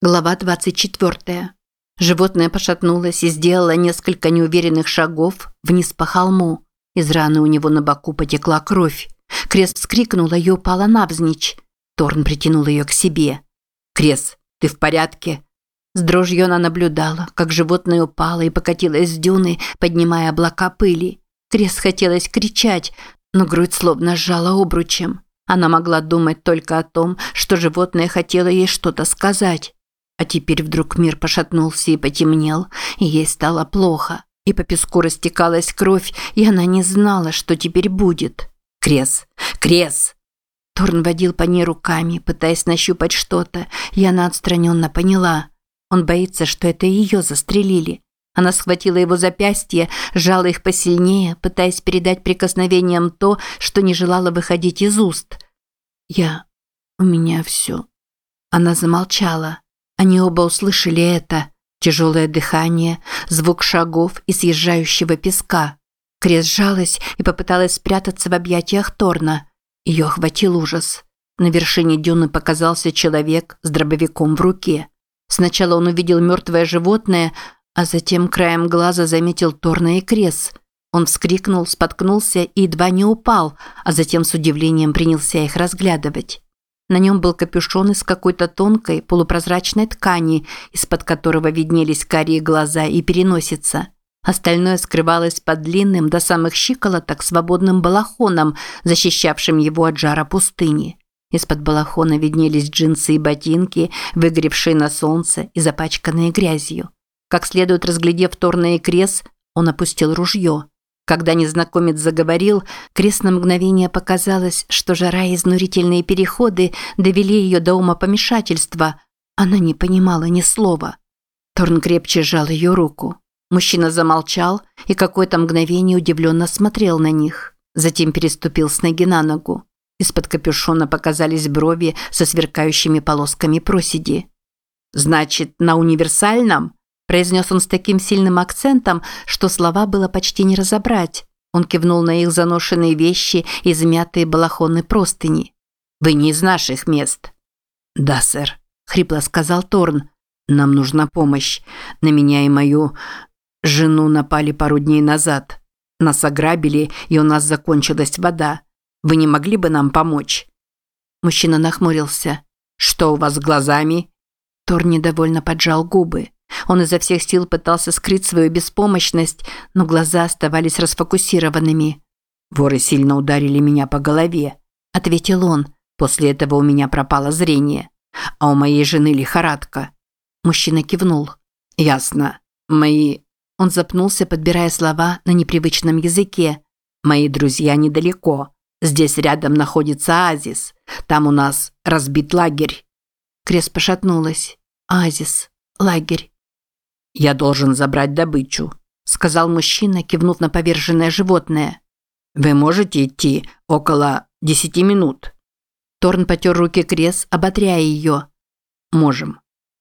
Глава 24. Животное пошатнулось и сделало несколько неуверенных шагов вниз по холму. Из раны у него на боку потекла кровь. Крес вскрикнула и упала навзничь. Торн притянул ее к себе. «Крес, ты в порядке?» С дрожью она наблюдала, как животное упало и покатилось с дюны, поднимая облака пыли. Крес хотелось кричать, но грудь словно сжала обручем. Она могла думать только о том, что животное хотело ей что-то сказать. А теперь вдруг мир пошатнулся и потемнел, и ей стало плохо. И по песку растекалась кровь, и она не знала, что теперь будет. «Крес! Крес!» Торн водил по ней руками, пытаясь нащупать что-то, и она отстраненно поняла. Он боится, что это ее застрелили. Она схватила его запястья, сжала их посильнее, пытаясь передать прикосновением то, что не желала выходить из уст. «Я... у меня все...» Она замолчала. Они оба услышали это. Тяжелое дыхание, звук шагов и съезжающего песка. Крес сжалась и попыталась спрятаться в объятиях Торна. Ее охватил ужас. На вершине дюны показался человек с дробовиком в руке. Сначала он увидел мертвое животное, а затем краем глаза заметил Торна и Крес. Он вскрикнул, споткнулся и едва не упал, а затем с удивлением принялся их разглядывать. На нем был капюшон из какой-то тонкой полупрозрачной ткани, из-под которого виднелись карие глаза и переносица. Остальное скрывалось под длинным до самых щиколоток свободным балахоном, защищавшим его от жара пустыни. Из-под балахона виднелись джинсы и ботинки, выгоревшие на солнце и запачканные грязью. Как следует разглядев Торна и Крес, он опустил ружье. Когда незнакомец заговорил, Крис на мгновение показалось, что жара и изнурительные переходы довели ее до ума помешательства. Она не понимала ни слова. Торн крепче сжал ее руку. Мужчина замолчал и какое-то мгновение удивленно смотрел на них. Затем переступил с ноги на ногу. Из-под капюшона показались брови со сверкающими полосками проседи. «Значит, на универсальном?» Произнес он с таким сильным акцентом, что слова было почти не разобрать. Он кивнул на их заношенные вещи и измятые балахоны простыни. «Вы не из наших мест». «Да, сэр», – хрипло сказал Торн. «Нам нужна помощь. На меня и мою жену напали пару дней назад. Нас ограбили, и у нас закончилась вода. Вы не могли бы нам помочь?» Мужчина нахмурился. «Что у вас с глазами?» Торн недовольно поджал губы. Он изо всех сил пытался скрыть свою беспомощность, но глаза оставались расфокусированными. «Воры сильно ударили меня по голове», – ответил он. «После этого у меня пропало зрение. А у моей жены лихорадка». Мужчина кивнул. «Ясно. Мои...» Он запнулся, подбирая слова на непривычном языке. «Мои друзья недалеко. Здесь рядом находится Азис. Там у нас разбит лагерь». Крес пошатнулась. «Азис. Лагерь. «Я должен забрать добычу», – сказал мужчина, кивнув на поверженное животное. «Вы можете идти около десяти минут?» Торн потер руки Крес, оботряя ее. «Можем».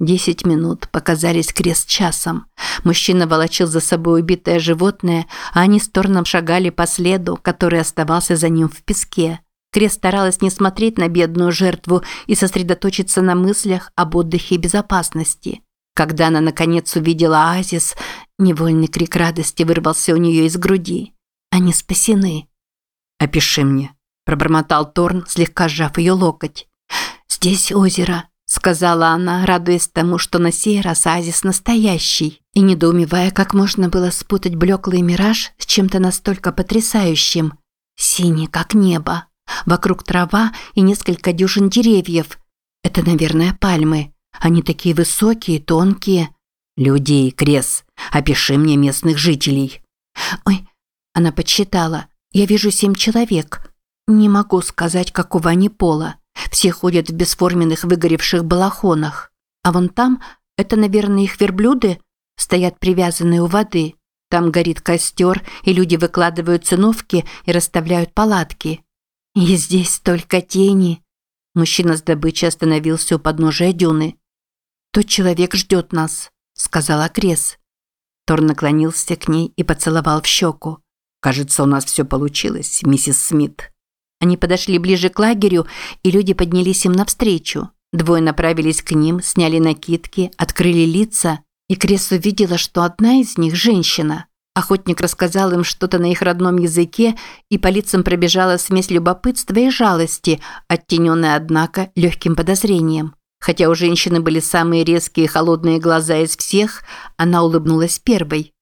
Десять минут показались крест часом. Мужчина волочил за собой убитое животное, а они с Торном шагали по следу, который оставался за ним в песке. Крест старалась не смотреть на бедную жертву и сосредоточиться на мыслях об отдыхе и безопасности. Когда она наконец увидела оазис, невольный крик радости вырвался у нее из груди. Они спасены. «Опиши мне», – пробормотал Торн, слегка сжав ее локоть. «Здесь озеро», – сказала она, радуясь тому, что на сей раз оазис настоящий, и недоумевая, как можно было спутать блеклый мираж с чем-то настолько потрясающим. Синий, как небо. Вокруг трава и несколько дюжин деревьев. Это, наверное, пальмы. Они такие высокие, тонкие. Людей, Крес, опиши мне местных жителей. Ой, она подсчитала. Я вижу семь человек. Не могу сказать, какого они пола. Все ходят в бесформенных выгоревших балахонах. А вон там, это, наверное, их верблюды, стоят привязанные у воды. Там горит костер, и люди выкладывают циновки и расставляют палатки. И здесь только тени. Мужчина с добычей остановился у подножия дюны. «Тот человек ждет нас», – сказала Крес. Тор наклонился к ней и поцеловал в щеку. «Кажется, у нас все получилось, миссис Смит». Они подошли ближе к лагерю, и люди поднялись им навстречу. Двое направились к ним, сняли накидки, открыли лица, и Крес увидела, что одна из них – женщина. Охотник рассказал им что-то на их родном языке, и по лицам пробежала смесь любопытства и жалости, оттененная, однако, легким подозрением. Хотя у женщины были самые резкие и холодные глаза из всех, она улыбнулась первой.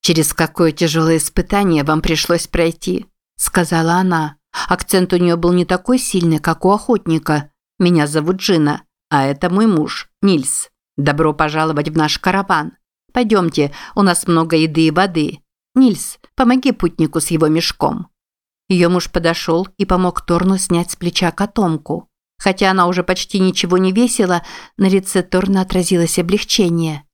«Через какое тяжелое испытание вам пришлось пройти», – сказала она. Акцент у нее был не такой сильный, как у охотника. «Меня зовут Джина, а это мой муж, Нильс. Добро пожаловать в наш караван. Пойдемте, у нас много еды и воды. Нильс, помоги путнику с его мешком». Ее муж подошел и помог Торну снять с плеча котомку. Хотя она уже почти ничего не весила, на лице Торна отразилось облегчение.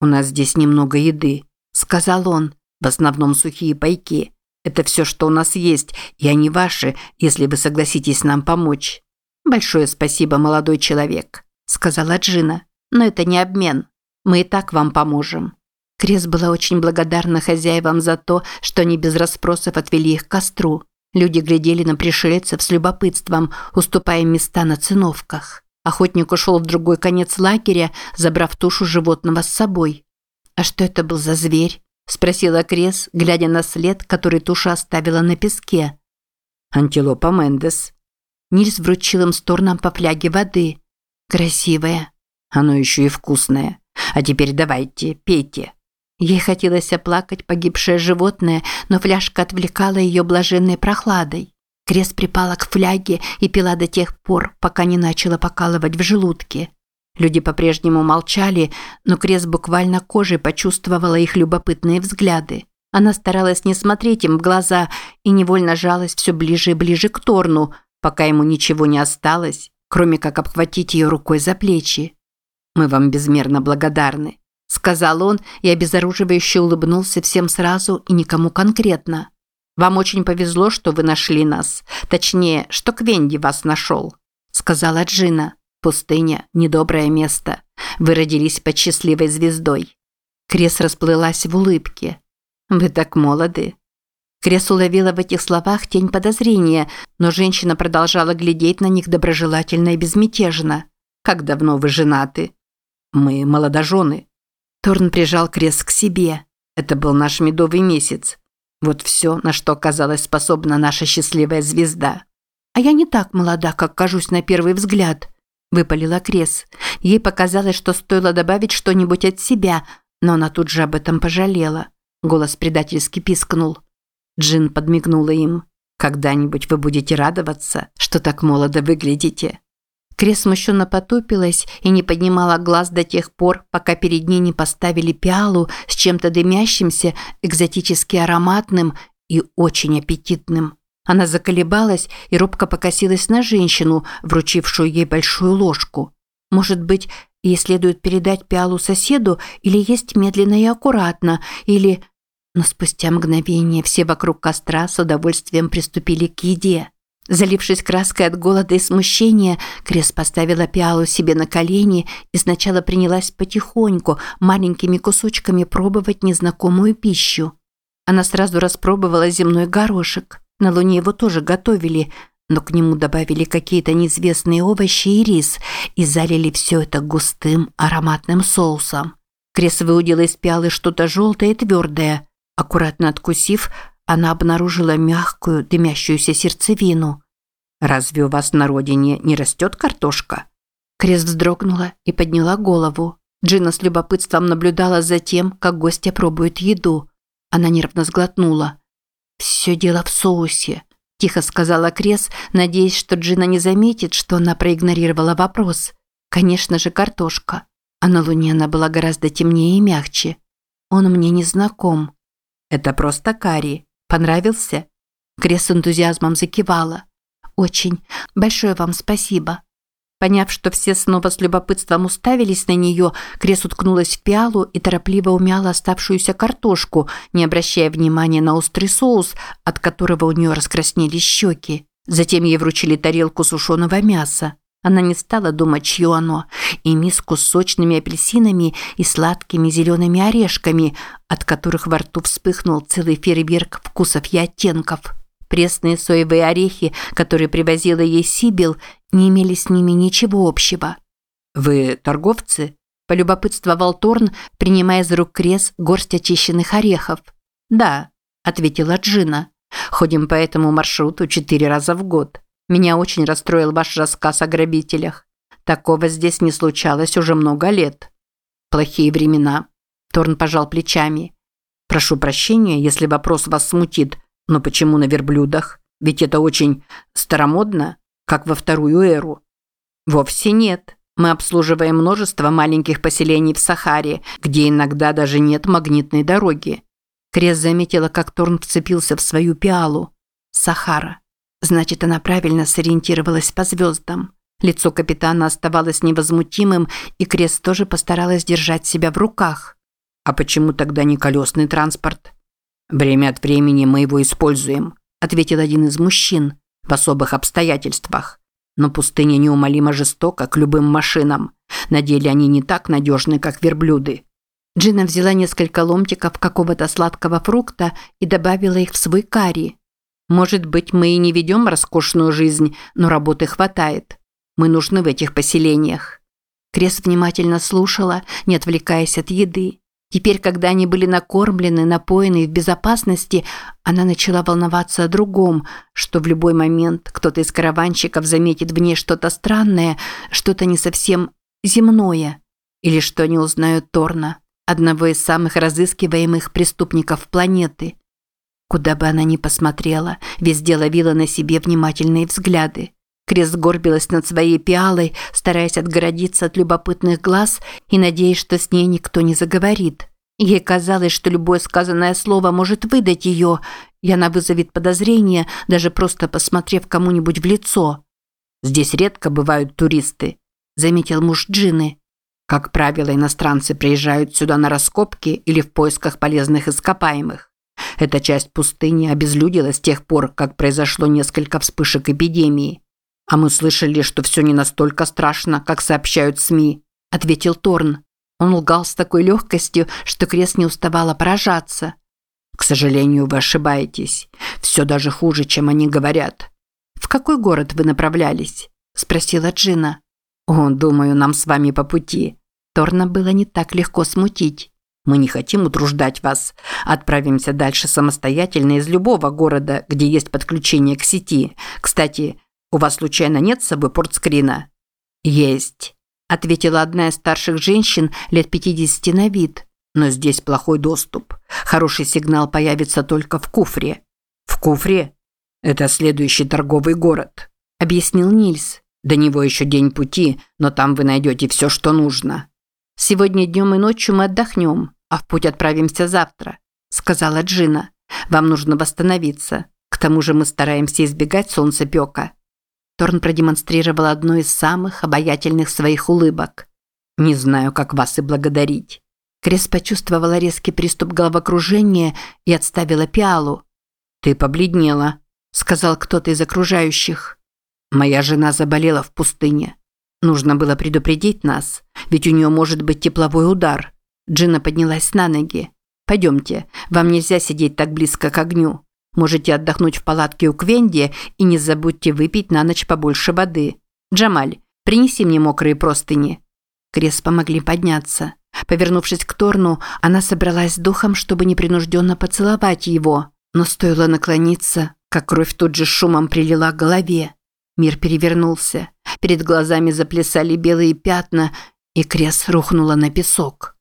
«У нас здесь немного еды», – сказал он. «В основном сухие пайки. Это все, что у нас есть, и они ваши, если вы согласитесь нам помочь». «Большое спасибо, молодой человек», – сказала Джина. «Но это не обмен. Мы и так вам поможем». Крес была очень благодарна хозяевам за то, что они без расспросов отвели их к костру. Люди глядели на пришельцев с любопытством, уступая места на циновках. Охотник ушел в другой конец лагеря, забрав тушу животного с собой. «А что это был за зверь?» – спросила Крес, глядя на след, который туша оставила на песке. «Антилопа Мендес». Нильс вручил им сторнам по фляге воды. «Красивая». «Оно еще и вкусное. А теперь давайте, пейте». Ей хотелось оплакать погибшее животное, но фляжка отвлекала ее блаженной прохладой. Крес припала к фляге и пила до тех пор, пока не начала покалывать в желудке. Люди по-прежнему молчали, но Крес буквально кожей почувствовала их любопытные взгляды. Она старалась не смотреть им в глаза и невольно жалась все ближе и ближе к Торну, пока ему ничего не осталось, кроме как обхватить ее рукой за плечи. «Мы вам безмерно благодарны», сказал он и обезоруживающе улыбнулся всем сразу и никому конкретно. Вам очень повезло, что вы нашли нас. Точнее, что Квенди вас нашел», – сказала Джина. «Пустыня – недоброе место. Вы родились под счастливой звездой». Крес расплылась в улыбке. «Вы так молоды». Крес уловила в этих словах тень подозрения, но женщина продолжала глядеть на них доброжелательно и безмятежно. «Как давно вы женаты?» «Мы молодожены», Торн прижал крест к себе. Это был наш медовый месяц. Вот все, на что оказалась способна наша счастливая звезда. А я не так молода, как кажусь на первый взгляд, выпалила Крес. Ей показалось, что стоило добавить что-нибудь от себя, но она тут же об этом пожалела. Голос предательски пискнул. Джин подмигнула им. Когда-нибудь вы будете радоваться, что так молодо выглядите. Крес смущенно потупилась и не поднимала глаз до тех пор, пока перед ней не поставили пиалу с чем-то дымящимся, экзотически ароматным и очень аппетитным. Она заколебалась и робко покосилась на женщину, вручившую ей большую ложку. Может быть, ей следует передать пиалу соседу или есть медленно и аккуратно, или... Но спустя мгновение все вокруг костра с удовольствием приступили к еде. Залившись краской от голода и смущения, Крес поставила пиалу себе на колени и сначала принялась потихоньку, маленькими кусочками пробовать незнакомую пищу. Она сразу распробовала земной горошек. На Луне его тоже готовили, но к нему добавили какие-то неизвестные овощи и рис и залили все это густым ароматным соусом. Крес выудила из пиалы что-то желтое и твердое. Аккуратно откусив, она обнаружила мягкую, дымящуюся сердцевину. «Разве у вас на родине не растет картошка?» Крест вздрогнула и подняла голову. Джина с любопытством наблюдала за тем, как гостья пробует еду. Она нервно сглотнула. «Все дело в соусе», – тихо сказала Крес, надеясь, что Джина не заметит, что она проигнорировала вопрос. «Конечно же, картошка. А на Луне она была гораздо темнее и мягче. Он мне не знаком». «Это просто карри», Понравился?» Крес с энтузиазмом закивала. «Очень. Большое вам спасибо». Поняв, что все снова с любопытством уставились на нее, Крес уткнулась в пиалу и торопливо умяла оставшуюся картошку, не обращая внимания на острый соус, от которого у нее раскраснелись щеки. Затем ей вручили тарелку сушеного мяса. Она не стала думать, чье оно, и миску с сочными апельсинами и сладкими зелеными орешками, от которых во рту вспыхнул целый фейерверк вкусов и оттенков. Пресные соевые орехи, которые привозила ей Сибил, не имели с ними ничего общего. «Вы торговцы?» – полюбопытствовал Торн, принимая из рук Крес горсть очищенных орехов. «Да», – ответила Джина. «Ходим по этому маршруту четыре раза в год. Меня очень расстроил ваш рассказ о грабителях. Такого здесь не случалось уже много лет. Плохие времена». Торн пожал плечами. «Прошу прощения, если вопрос вас смутит, но почему на верблюдах? Ведь это очень старомодно, как во вторую эру». «Вовсе нет», мы обслуживаем множество маленьких поселений в Сахаре, где иногда даже нет магнитной дороги. Крес заметила, как Торн вцепился в свою пиалу. Сахара. Значит, она правильно сориентировалась по звездам. Лицо капитана оставалось невозмутимым, и Крес тоже постаралась держать себя в руках. А почему тогда не колесный транспорт? Время от времени мы его используем, ответил один из мужчин, в особых обстоятельствах. Но пустыня неумолимо жестока к любым машинам. На деле они не так надежны, как верблюды. Джина взяла несколько ломтиков какого-то сладкого фрукта и добавила их в свой карри. Может быть, мы и не ведем роскошную жизнь, но работы хватает. Мы нужны в этих поселениях. Крес внимательно слушала, не отвлекаясь от еды. Теперь, когда они были накормлены, напоены и в безопасности, она начала волноваться о другом, что в любой момент кто-то из караванщиков заметит в ней что-то странное, что-то не совсем земное. Или что они узнают Торна, одного из самых разыскиваемых преступников планеты. Куда бы она ни посмотрела, везде ловила на себе внимательные взгляды. Крес горбилась над своей пиалой, стараясь отгородиться от любопытных глаз и надеясь, что с ней никто не заговорит. Ей казалось, что любое сказанное слово может выдать ее, и она вызовет подозрение, даже просто посмотрев кому-нибудь в лицо. «Здесь редко бывают туристы», – заметил муж Джины. «Как правило, иностранцы приезжают сюда на раскопки или в поисках полезных ископаемых. Эта часть пустыни обезлюдила с тех пор, как произошло несколько вспышек эпидемии. «А мы слышали, что все не настолько страшно, как сообщают СМИ», – ответил Торн. Он лгал с такой легкостью, что Крест не уставала поражаться. «К сожалению, вы ошибаетесь. Все даже хуже, чем они говорят». «В какой город вы направлялись?» – спросила Джина. «О, думаю, нам с вами по пути». Торна было не так легко смутить. «Мы не хотим утруждать вас. Отправимся дальше самостоятельно из любого города, где есть подключение к сети. Кстати, у вас случайно нет с собой портскрина?» «Есть», – ответила одна из старших женщин лет 50 на вид. «Но здесь плохой доступ. Хороший сигнал появится только в Куфре». «В Куфре? Это следующий торговый город», – объяснил Нильс. «До него еще день пути, но там вы найдете все, что нужно». «Сегодня днем и ночью мы отдохнем, а в путь отправимся завтра», – сказала Джина. «Вам нужно восстановиться. К тому же мы стараемся избегать солнцепека». Торн продемонстрировал одну из самых обаятельных своих улыбок. «Не знаю, как вас и благодарить». Крес почувствовала резкий приступ головокружения и отставила пиалу. «Ты побледнела», – сказал кто-то из окружающих. «Моя жена заболела в пустыне. Нужно было предупредить нас, ведь у нее может быть тепловой удар». Джина поднялась на ноги. «Пойдемте, вам нельзя сидеть так близко к огню. Можете отдохнуть в палатке у Квенди и не забудьте выпить на ночь побольше воды. Джамаль, принеси мне мокрые простыни». Крес помогли подняться. Повернувшись к Торну, она собралась с духом, чтобы непринужденно поцеловать его. Но стоило наклониться, как кровь тут же шумом прилила к голове. Мир перевернулся. Перед глазами заплясали белые пятна, и Крес рухнула на песок.